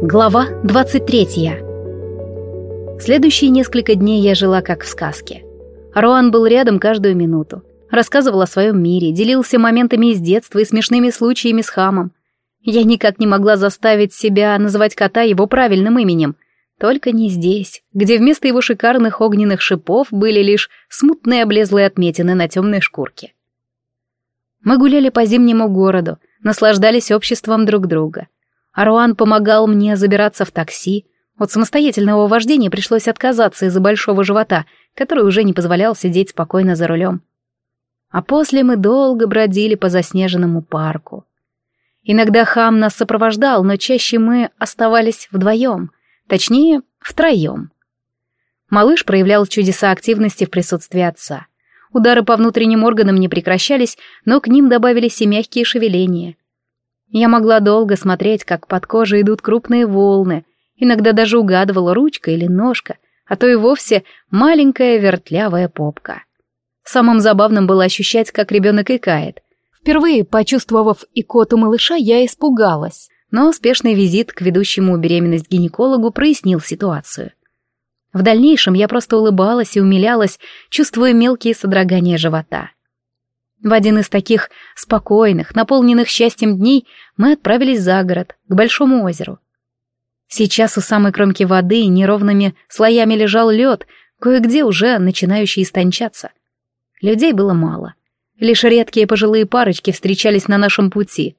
Глава 23 Следующие несколько дней я жила как в сказке. Руан был рядом каждую минуту. Рассказывал о своем мире, делился моментами из детства и смешными случаями с хамом. Я никак не могла заставить себя называть кота его правильным именем. Только не здесь, где вместо его шикарных огненных шипов были лишь смутные облезлые отметины на темной шкурке. Мы гуляли по зимнему городу, наслаждались обществом друг друга — Аруан помогал мне забираться в такси. От самостоятельного вождения пришлось отказаться из-за большого живота, который уже не позволял сидеть спокойно за рулем. А после мы долго бродили по заснеженному парку. Иногда хам нас сопровождал, но чаще мы оставались вдвоем, точнее, втроем. Малыш проявлял чудеса активности в присутствии отца. Удары по внутренним органам не прекращались, но к ним добавились и мягкие шевеления — я могла долго смотреть, как под кожей идут крупные волны, иногда даже угадывала ручка или ножка, а то и вовсе маленькая вертлявая попка. Самым забавным было ощущать, как ребенок икает. Впервые, почувствовав икоту малыша, я испугалась, но успешный визит к ведущему беременность гинекологу прояснил ситуацию. В дальнейшем я просто улыбалась и умилялась, чувствуя мелкие содрогания живота. В один из таких спокойных, наполненных счастьем дней мы отправились за город, к большому озеру. Сейчас у самой кромки воды неровными слоями лежал лед, кое-где уже начинающий истончаться. Людей было мало. Лишь редкие пожилые парочки встречались на нашем пути.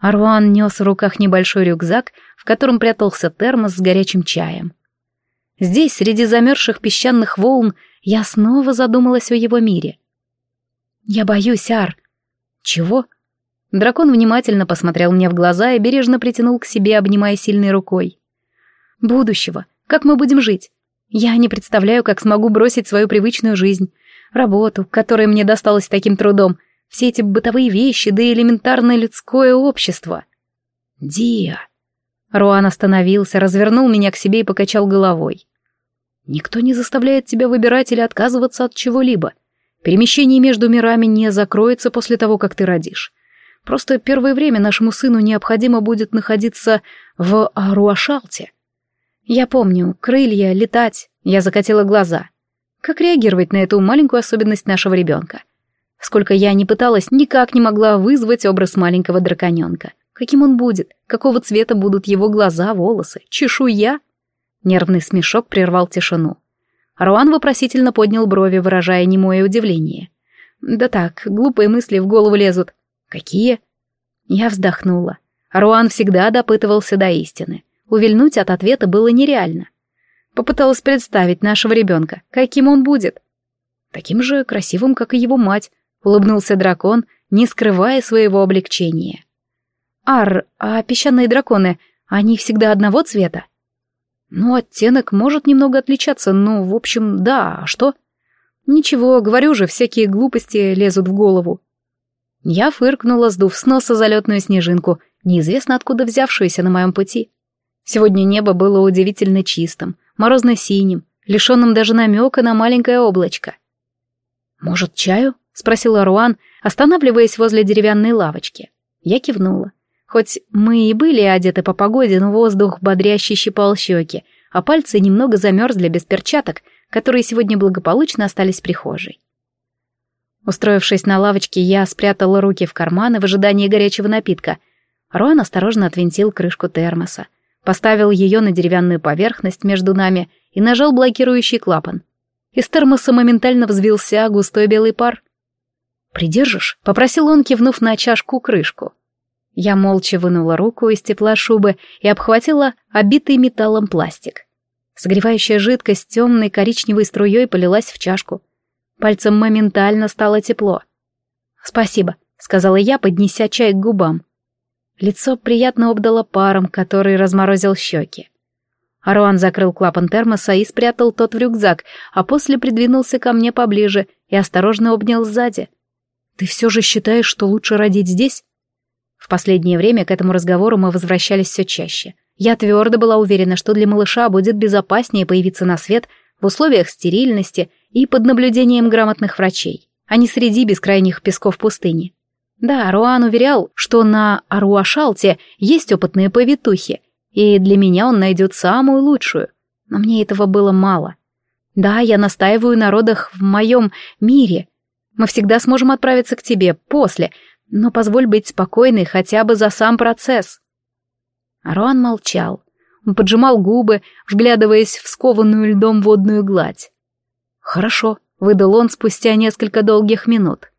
Аруан нес в руках небольшой рюкзак, в котором прятался термос с горячим чаем. Здесь, среди замерзших песчаных волн, я снова задумалась о его мире. «Я боюсь, Ар». «Чего?» Дракон внимательно посмотрел мне в глаза и бережно притянул к себе, обнимая сильной рукой. «Будущего. Как мы будем жить? Я не представляю, как смогу бросить свою привычную жизнь, работу, которая мне досталась таким трудом, все эти бытовые вещи, да и элементарное людское общество». «Диа!» Руан остановился, развернул меня к себе и покачал головой. «Никто не заставляет тебя выбирать или отказываться от чего-либо. Перемещение между мирами не закроется после того, как ты родишь. Просто первое время нашему сыну необходимо будет находиться в Аруашалте. Я помню, крылья, летать. Я закатила глаза. Как реагировать на эту маленькую особенность нашего ребенка? Сколько я не пыталась, никак не могла вызвать образ маленького драконенка. Каким он будет? Какого цвета будут его глаза, волосы, чешуя? Нервный смешок прервал тишину. Руан вопросительно поднял брови, выражая немое удивление. «Да так, глупые мысли в голову лезут». «Какие?» Я вздохнула. Руан всегда допытывался до истины. Увильнуть от ответа было нереально. Попыталась представить нашего ребенка, каким он будет. Таким же красивым, как и его мать, улыбнулся дракон, не скрывая своего облегчения. «Ар, а песчаные драконы, они всегда одного цвета?» Ну, оттенок может немного отличаться, но, в общем, да, а что? Ничего, говорю же, всякие глупости лезут в голову. Я фыркнула, сдув с носа залетную снежинку, неизвестно откуда взявшуюся на моем пути. Сегодня небо было удивительно чистым, морозно-синим, лишенным даже намека на маленькое облачко. «Может, чаю?» — спросила Руан, останавливаясь возле деревянной лавочки. Я кивнула. Хоть мы и были одеты по погоде, но воздух бодряще щипал щеки, а пальцы немного замерзли без перчаток, которые сегодня благополучно остались в прихожей. Устроившись на лавочке, я спрятала руки в карманы в ожидании горячего напитка. Руан осторожно отвинтил крышку термоса, поставил ее на деревянную поверхность между нами и нажал блокирующий клапан. Из термоса моментально взвился густой белый пар. «Придержишь?» — попросил он, кивнув на чашку крышку. Я молча вынула руку из тепла шубы и обхватила обитый металлом пластик. Согревающая жидкость темной коричневой струей полилась в чашку. Пальцем моментально стало тепло. «Спасибо», — сказала я, поднеся чай к губам. Лицо приятно обдало паром, который разморозил щеки. Аруан закрыл клапан термоса и спрятал тот в рюкзак, а после придвинулся ко мне поближе и осторожно обнял сзади. «Ты все же считаешь, что лучше родить здесь?» В последнее время к этому разговору мы возвращались все чаще. Я твердо была уверена, что для малыша будет безопаснее появиться на свет в условиях стерильности и под наблюдением грамотных врачей, а не среди бескрайних песков пустыни. Да, Руан уверял, что на Аруашалте есть опытные повитухи, И для меня он найдет самую лучшую. Но мне этого было мало. Да, я настаиваю на родах в моем мире. Мы всегда сможем отправиться к тебе после, но позволь быть спокойной хотя бы за сам процесс. Аруан молчал. Он поджимал губы, вглядываясь в скованную льдом водную гладь. «Хорошо», — выдал он спустя несколько долгих минут.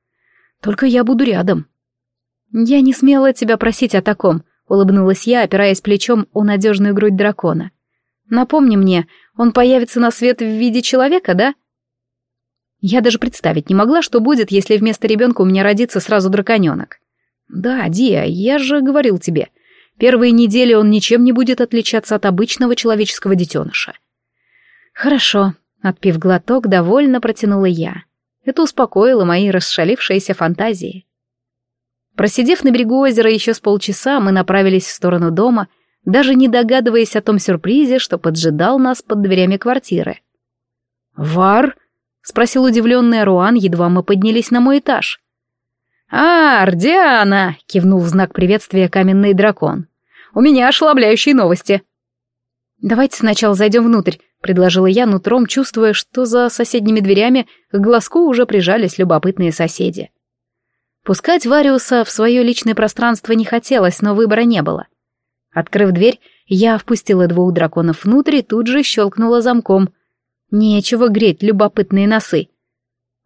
«Только я буду рядом». «Я не смела тебя просить о таком», — улыбнулась я, опираясь плечом о надежную грудь дракона. «Напомни мне, он появится на свет в виде человека, да?» Я даже представить не могла, что будет, если вместо ребенка у меня родится сразу драконенок. «Да, Диа, я же говорил тебе, Первые недели он ничем не будет отличаться от обычного человеческого детеныша. «Хорошо», — отпив глоток, довольно протянула я. Это успокоило мои расшалившиеся фантазии. Просидев на берегу озера еще с полчаса, мы направились в сторону дома, даже не догадываясь о том сюрпризе, что поджидал нас под дверями квартиры. «Вар?» — спросил удивленный Руан, едва мы поднялись на мой этаж. «А, Ардиана!» — кивнул в знак приветствия каменный дракон. «У меня ошеломляющие новости». «Давайте сначала зайдем внутрь», — предложила я нутром, чувствуя, что за соседними дверями к глазку уже прижались любопытные соседи. Пускать Вариуса в свое личное пространство не хотелось, но выбора не было. Открыв дверь, я впустила двух драконов внутрь и тут же щелкнула замком. Нечего греть любопытные носы.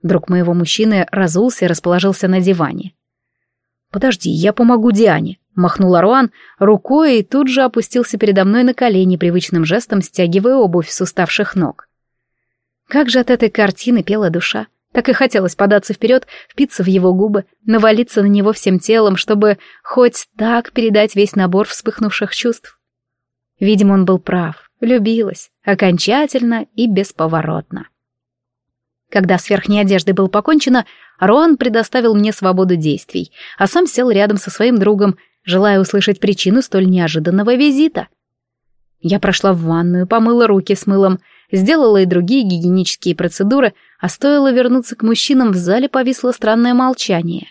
Друг моего мужчины разулся и расположился на диване. «Подожди, я помогу Диане», — махнул Аруан рукой и тут же опустился передо мной на колени, привычным жестом стягивая обувь с уставших ног. Как же от этой картины пела душа. Так и хотелось податься вперед, впиться в его губы, навалиться на него всем телом, чтобы хоть так передать весь набор вспыхнувших чувств. Видимо, он был прав, любилась, окончательно и бесповоротно. Когда с верхней одеждой было покончено, Роан предоставил мне свободу действий, а сам сел рядом со своим другом, желая услышать причину столь неожиданного визита. Я прошла в ванную, помыла руки с мылом, сделала и другие гигиенические процедуры, а стоило вернуться к мужчинам, в зале повисло странное молчание.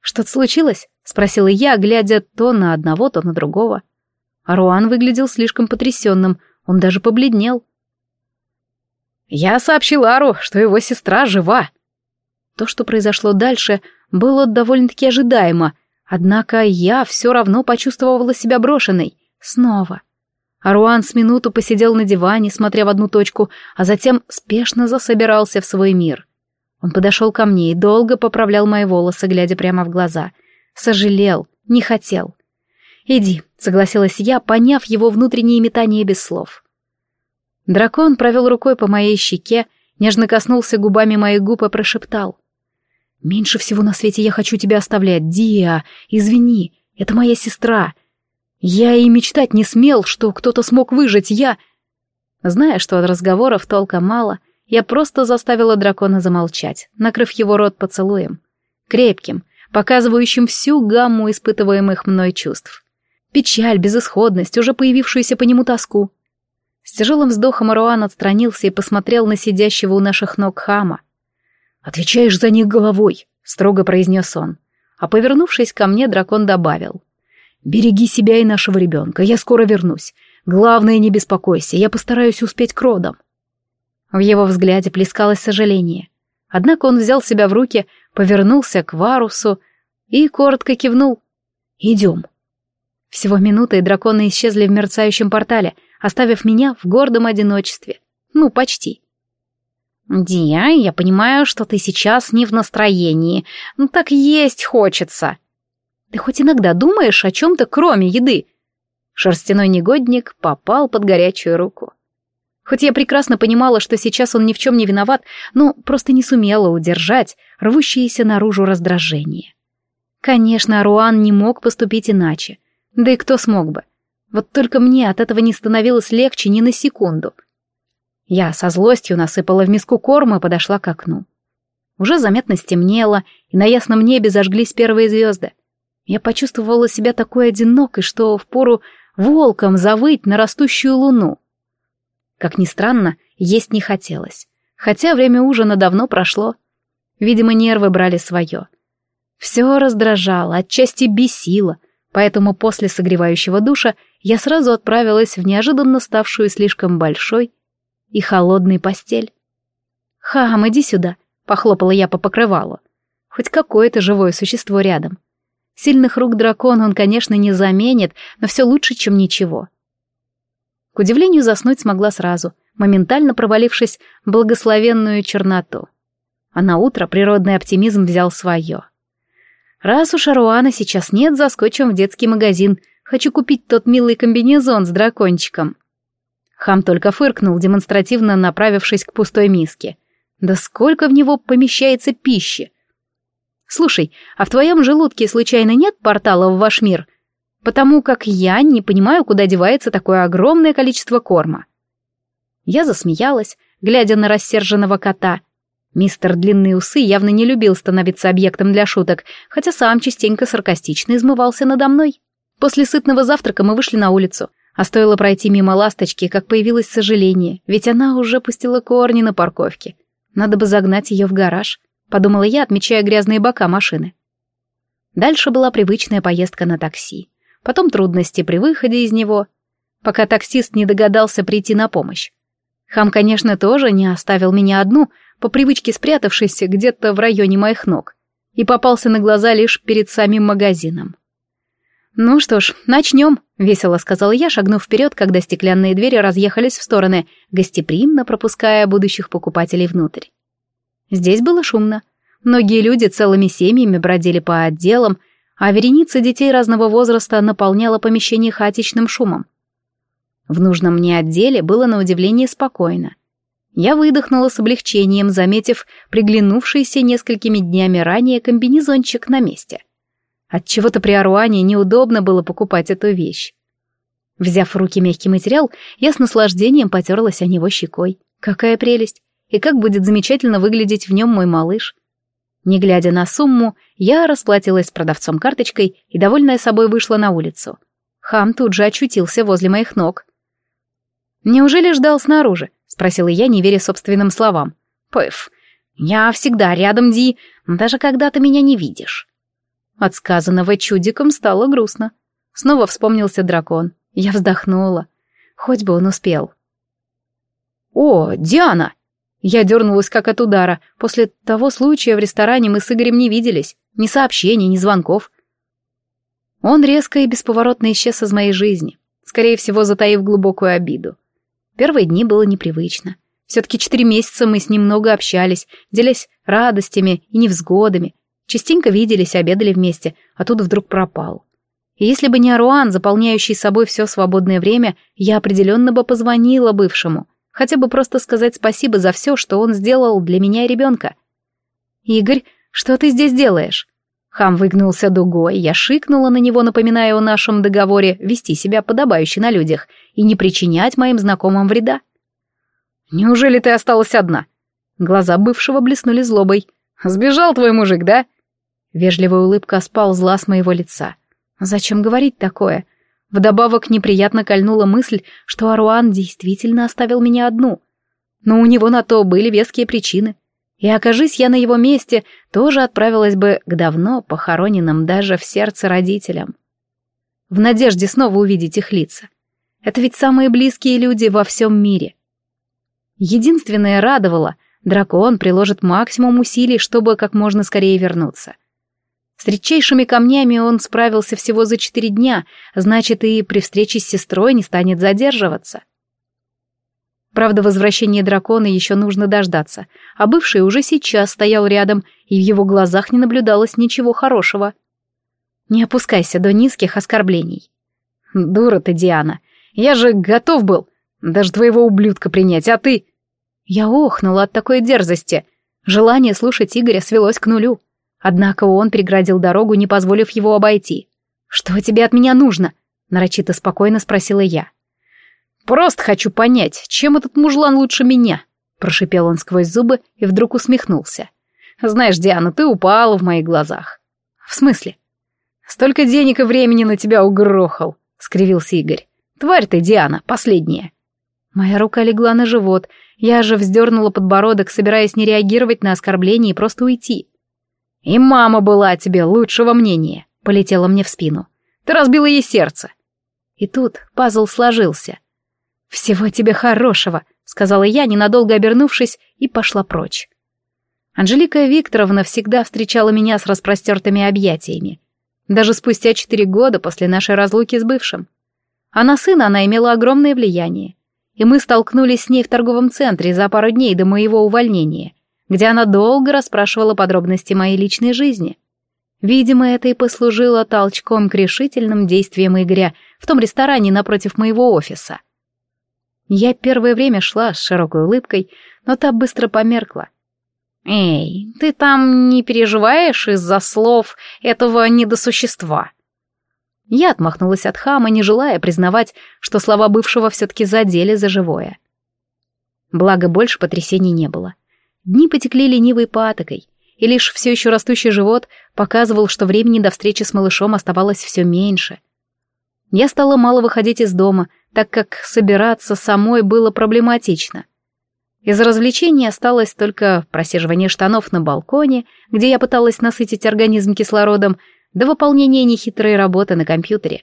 «Что-то случилось?» — спросила я, глядя то на одного, то на другого. Руан выглядел слишком потрясенным, он даже побледнел. Я сообщил Ару, что его сестра жива. То, что произошло дальше, было довольно-таки ожидаемо, однако я все равно почувствовала себя брошенной. Снова. Аруан с минуту посидел на диване, смотря в одну точку, а затем спешно засобирался в свой мир. Он подошел ко мне и долго поправлял мои волосы, глядя прямо в глаза. Сожалел, не хотел. «Иди», — согласилась я, поняв его внутренние метания без слов. Дракон провел рукой по моей щеке, нежно коснулся губами моих губ и прошептал. «Меньше всего на свете я хочу тебя оставлять, Диа, извини, это моя сестра. Я и мечтать не смел, что кто-то смог выжить, я...» Зная, что от разговоров толка мало, я просто заставила дракона замолчать, накрыв его рот поцелуем. Крепким, показывающим всю гамму испытываемых мной чувств. Печаль, безысходность, уже появившуюся по нему тоску. С тяжелым вздохом Аруан отстранился и посмотрел на сидящего у наших ног хама. «Отвечаешь за них головой», — строго произнес он. А повернувшись ко мне, дракон добавил. «Береги себя и нашего ребенка, я скоро вернусь. Главное, не беспокойся, я постараюсь успеть к родам». В его взгляде плескалось сожаление. Однако он взял себя в руки, повернулся к Варусу и коротко кивнул. «Идем». Всего минуты, и драконы исчезли в мерцающем портале — оставив меня в гордом одиночестве. Ну, почти. «Дия, я понимаю, что ты сейчас не в настроении, но так есть хочется». «Ты хоть иногда думаешь о чем-то, кроме еды?» Шерстяной негодник попал под горячую руку. Хоть я прекрасно понимала, что сейчас он ни в чем не виноват, но просто не сумела удержать рвущееся наружу раздражение. Конечно, Руан не мог поступить иначе. Да и кто смог бы? Вот только мне от этого не становилось легче ни на секунду. Я со злостью насыпала в миску корма и подошла к окну. Уже заметно стемнело, и на ясном небе зажглись первые звезды. Я почувствовала себя такой одинокой, что впору волком завыть на растущую луну. Как ни странно, есть не хотелось, хотя время ужина давно прошло. Видимо, нервы брали свое. Все раздражало, отчасти бесило — поэтому после согревающего душа я сразу отправилась в неожиданно ставшую слишком большой и холодной постель. «Хам, иди сюда», — похлопала я по покрывалу. Хоть какое-то живое существо рядом. Сильных рук дракона он, конечно, не заменит, но все лучше, чем ничего. К удивлению, заснуть смогла сразу, моментально провалившись в благословенную черноту. А на утро природный оптимизм взял свое. Раз у Шаруана сейчас нет, заскочим в детский магазин. Хочу купить тот милый комбинезон с дракончиком. Хам только фыркнул, демонстративно направившись к пустой миске. Да сколько в него помещается пищи! Слушай, а в твоем желудке случайно нет портала в ваш мир? Потому как я не понимаю, куда девается такое огромное количество корма. Я засмеялась, глядя на рассерженного кота. Мистер Длинные Усы явно не любил становиться объектом для шуток, хотя сам частенько саркастично измывался надо мной. После сытного завтрака мы вышли на улицу, а стоило пройти мимо ласточки, как появилось сожаление, ведь она уже пустила корни на парковке. Надо бы загнать ее в гараж подумала я, отмечая грязные бока машины. Дальше была привычная поездка на такси. Потом трудности при выходе из него, пока таксист не догадался прийти на помощь. Хам, конечно, тоже не оставил меня одну, по привычке спрятавшись где-то в районе моих ног, и попался на глаза лишь перед самим магазином. «Ну что ж, начнем», — весело сказала я, шагнув вперед, когда стеклянные двери разъехались в стороны, гостеприимно пропуская будущих покупателей внутрь. Здесь было шумно. Многие люди целыми семьями бродили по отделам, а вереница детей разного возраста наполняла помещение хаотичным шумом. В нужном мне отделе было на удивление спокойно. Я выдохнула с облегчением, заметив приглянувшийся несколькими днями ранее комбинезончик на месте. Отчего-то при Аруане неудобно было покупать эту вещь. Взяв в руки мягкий материал, я с наслаждением потерлась о него щекой. Какая прелесть! и как будет замечательно выглядеть в нем мой малыш. Не глядя на сумму, я расплатилась с продавцом карточкой и, довольная собой, вышла на улицу. Хам тут же очутился возле моих ног. «Неужели ждал снаружи?» — спросила я, не веря собственным словам. «Пыф, я всегда рядом, Ди, даже когда ты меня не видишь». От сказанного чудиком стало грустно. Снова вспомнился дракон. Я вздохнула. Хоть бы он успел. «О, Диана!» Я дернулась как от удара. После того случая в ресторане мы с Игорем не виделись. Ни сообщений, ни звонков. Он резко и бесповоротно исчез из моей жизни, скорее всего, затаив глубокую обиду. Первые дни было непривычно. Все-таки четыре месяца мы с ним много общались, делясь радостями и невзгодами. Частенько виделись, обедали вместе, а тут вдруг пропал. И если бы не Аруан, заполняющий собой все свободное время, я определенно бы позвонила бывшему — Хотя бы просто сказать спасибо за все, что он сделал для меня и ребенка. «Игорь, что ты здесь делаешь?» Хам выгнулся дугой, я шикнула на него, напоминая о нашем договоре вести себя подобающе на людях и не причинять моим знакомым вреда. «Неужели ты осталась одна?» Глаза бывшего блеснули злобой. «Сбежал твой мужик, да?» Вежливая улыбка сползла с моего лица. «Зачем говорить такое? Вдобавок неприятно кольнула мысль, что Аруан действительно оставил меня одну. Но у него на то были веские причины. И окажись я на его месте, тоже отправилась бы к давно похороненным даже в сердце родителям. В надежде снова увидеть их лица. Это ведь самые близкие люди во всем мире. Единственное радовало, дракон приложит максимум усилий, чтобы как можно скорее вернуться. С редчайшими камнями он справился всего за четыре дня, значит, и при встрече с сестрой не станет задерживаться. Правда, возвращение дракона еще нужно дождаться, а бывший уже сейчас стоял рядом, и в его глазах не наблюдалось ничего хорошего. Не опускайся до низких оскорблений. Дура ты, Диана. Я же готов был даже твоего ублюдка принять, а ты... Я охнула от такой дерзости. Желание слушать Игоря свелось к нулю. Однако он преградил дорогу, не позволив его обойти. «Что тебе от меня нужно?» — нарочито спокойно спросила я. «Просто хочу понять, чем этот мужлан лучше меня?» — прошипел он сквозь зубы и вдруг усмехнулся. «Знаешь, Диана, ты упала в моих глазах». «В смысле?» «Столько денег и времени на тебя угрохал», — скривился Игорь. «Тварь ты, Диана, последняя». Моя рука легла на живот, я же вздернула подбородок, собираясь не реагировать на оскорбление и просто уйти. «И мама была о тебе лучшего мнения», — полетела мне в спину. Ты разбила ей сердце. И тут пазл сложился. «Всего тебе хорошего», — сказала я, ненадолго обернувшись, и пошла прочь. Анжелика Викторовна всегда встречала меня с распростертыми объятиями. Даже спустя четыре года после нашей разлуки с бывшим. А на сына она имела огромное влияние. И мы столкнулись с ней в торговом центре за пару дней до моего увольнения, где она долго расспрашивала подробности моей личной жизни. Видимо, это и послужило толчком к решительным действиям Игоря в том ресторане напротив моего офиса. Я первое время шла с широкой улыбкой, но та быстро померкла. «Эй, ты там не переживаешь из-за слов этого недосущества?» Я отмахнулась от хама, не желая признавать, что слова бывшего все-таки задели за живое. Благо, больше потрясений не было. Дни потекли ленивой патокой, и лишь все еще растущий живот показывал, что времени до встречи с малышом оставалось все меньше. Я стала мало выходить из дома, так как собираться самой было проблематично. Из развлечений осталось только просиживание штанов на балконе, где я пыталась насытить организм кислородом, до выполнения нехитрой работы на компьютере.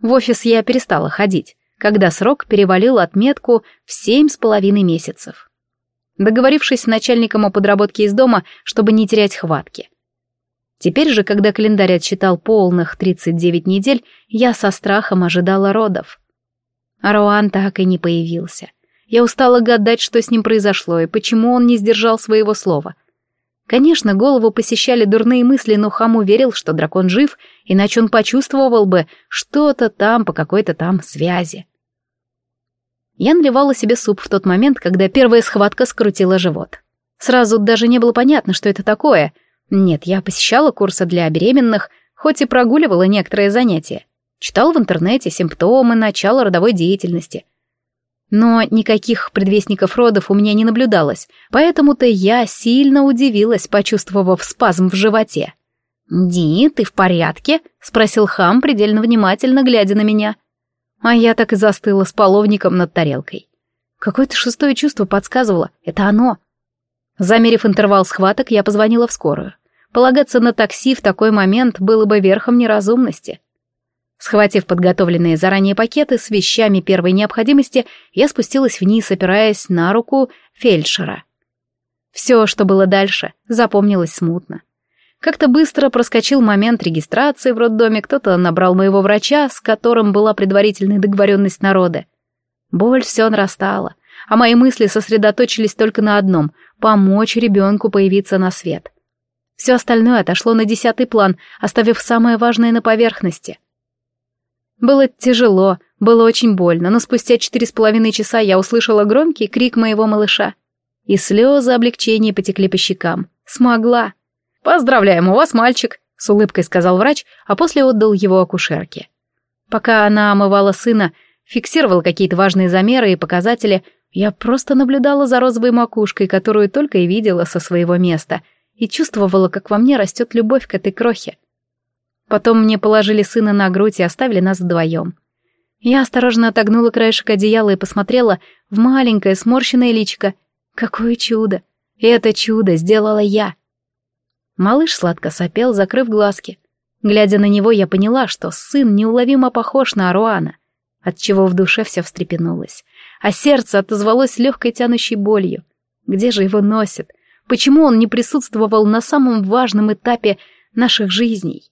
В офис я перестала ходить, когда срок перевалил отметку в семь с половиной месяцев договорившись с начальником о подработке из дома, чтобы не терять хватки. Теперь же, когда календарь отсчитал полных 39 недель, я со страхом ожидала родов. А Руан так и не появился. Я устала гадать, что с ним произошло и почему он не сдержал своего слова. Конечно, голову посещали дурные мысли, но Хам уверил, что дракон жив, иначе он почувствовал бы что-то там по какой-то там связи. Я наливала себе суп в тот момент, когда первая схватка скрутила живот. Сразу даже не было понятно, что это такое. Нет, я посещала курсы для беременных, хоть и прогуливала некоторые занятия. Читала в интернете симптомы начала родовой деятельности. Но никаких предвестников родов у меня не наблюдалось, поэтому-то я сильно удивилась, почувствовав спазм в животе. «Ди, ты в порядке?» — спросил хам, предельно внимательно глядя на меня. А я так и застыла с половником над тарелкой. Какое-то шестое чувство подсказывало, это оно. Замерив интервал схваток, я позвонила в скорую. Полагаться на такси в такой момент было бы верхом неразумности. Схватив подготовленные заранее пакеты с вещами первой необходимости, я спустилась вниз, опираясь на руку фельдшера. Все, что было дальше, запомнилось смутно. Как-то быстро проскочил момент регистрации в роддоме, кто-то набрал моего врача, с которым была предварительная договоренность народа. Боль все нарастала, а мои мысли сосредоточились только на одном — помочь ребенку появиться на свет. Все остальное отошло на десятый план, оставив самое важное на поверхности. Было тяжело, было очень больно, но спустя четыре с половиной часа я услышала громкий крик моего малыша. И слезы облегчения потекли по щекам. Смогла. «Поздравляем, у вас мальчик», — с улыбкой сказал врач, а после отдал его акушерке. Пока она омывала сына, фиксировала какие-то важные замеры и показатели, я просто наблюдала за розовой макушкой, которую только и видела со своего места, и чувствовала, как во мне растет любовь к этой крохе. Потом мне положили сына на грудь и оставили нас вдвоем. Я осторожно отогнула краешек одеяла и посмотрела в маленькое сморщенное личико. Какое чудо! Это чудо сделала я. Малыш сладко сопел, закрыв глазки. Глядя на него, я поняла, что сын неуловимо похож на Аруана, отчего в душе все встрепенулось, а сердце отозвалось легкой тянущей болью. Где же его носит? Почему он не присутствовал на самом важном этапе наших жизней?